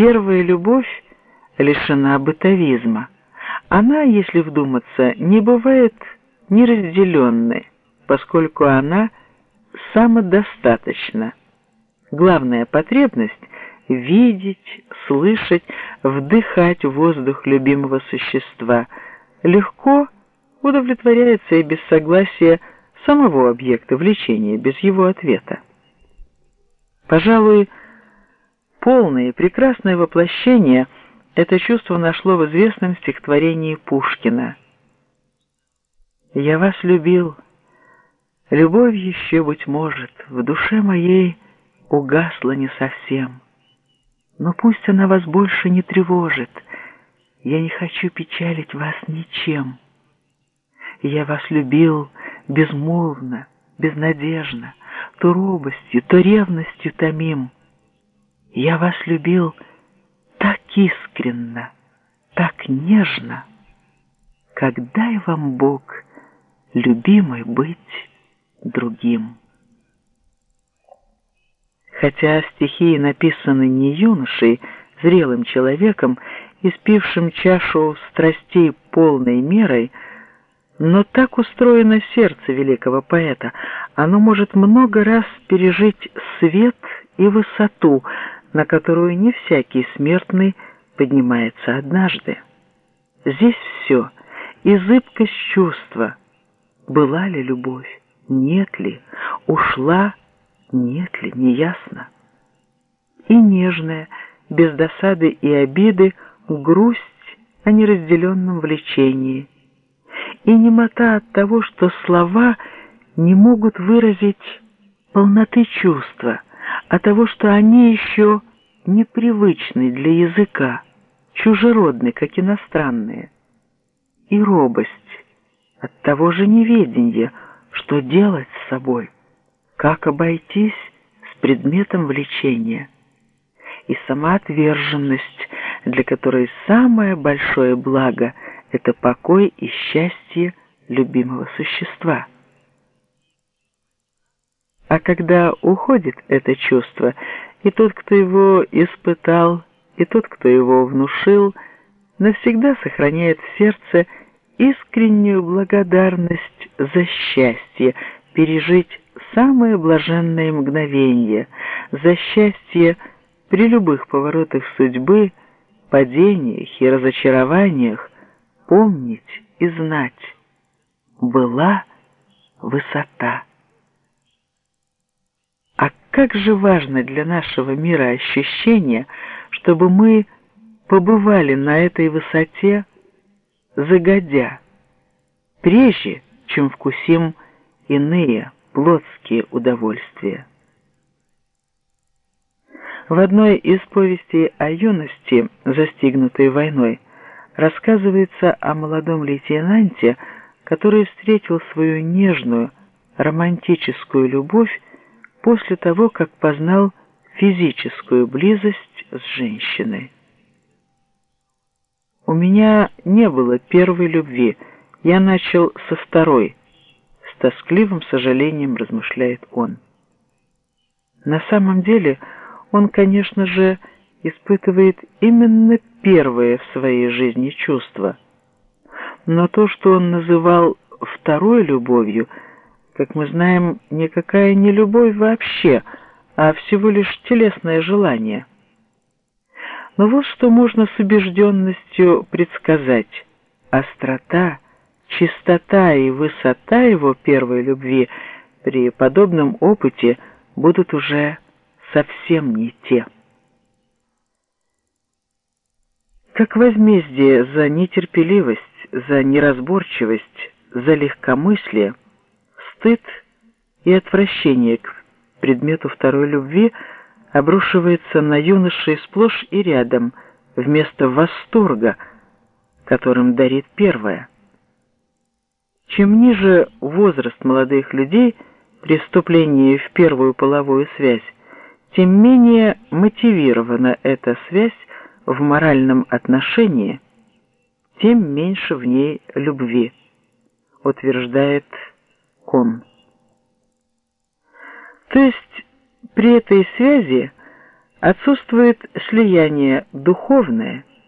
первая любовь лишена бытовизма. Она, если вдуматься, не бывает неразделенной, поскольку она самодостаточна. Главная потребность – видеть, слышать, вдыхать воздух любимого существа – легко удовлетворяется и без согласия самого объекта влечения, без его ответа. Пожалуй, полное и прекрасное воплощение это чувство нашло в известном стихотворении Пушкина. «Я вас любил, любовь еще, быть может, в душе моей угасла не совсем, но пусть она вас больше не тревожит, я не хочу печалить вас ничем. Я вас любил безмолвно, безнадежно, то робостью, то ревностью томим. Я вас любил так искренно, так нежно. Когда и вам Бог, любимый, быть другим? Хотя стихи написаны не юношей, зрелым человеком, испившим чашу страстей полной мерой, но так устроено сердце великого поэта, оно может много раз пережить свет и высоту, на которую не всякий смертный поднимается однажды. Здесь все, и зыбкость чувства. Была ли любовь? Нет ли? Ушла? Нет ли? Неясно. И нежная, без досады и обиды, грусть о неразделенном влечении – и немота от того, что слова не могут выразить полноты чувства, от того, что они еще непривычны для языка, чужеродны, как иностранные, и робость от того же неведения, что делать с собой, как обойтись с предметом влечения, и сама отверженность, для которой самое большое благо — это покой и счастье любимого существа. А когда уходит это чувство, и тот, кто его испытал, и тот, кто его внушил, навсегда сохраняет в сердце искреннюю благодарность за счастье, пережить самое блаженное мгновение, за счастье при любых поворотах судьбы, падениях и разочарованиях, помнить и знать, была высота. А как же важно для нашего мира ощущение, чтобы мы побывали на этой высоте загодя, прежде чем вкусим иные плотские удовольствия. В одной из повестей о юности, застигнутой войной, рассказывается о молодом лейтенанте, который встретил свою нежную, романтическую любовь после того, как познал физическую близость с женщиной. «У меня не было первой любви, я начал со второй», с тоскливым сожалением размышляет он. На самом деле он, конечно же, испытывает именно первое в своей жизни чувство. Но то, что он называл второй любовью, как мы знаем, никакая не любовь вообще, а всего лишь телесное желание. Но вот что можно с убежденностью предсказать. Острота, чистота и высота его первой любви при подобном опыте будут уже совсем не те. Как возмездие за нетерпеливость, за неразборчивость, за легкомыслие, стыд и отвращение к предмету второй любви обрушивается на юношей сплошь и рядом вместо восторга, которым дарит первое. Чем ниже возраст молодых людей при вступлении в первую половую связь, тем менее мотивирована эта связь в моральном отношении, тем меньше в ней любви, утверждает он. То есть при этой связи Отсутствует слияние духовное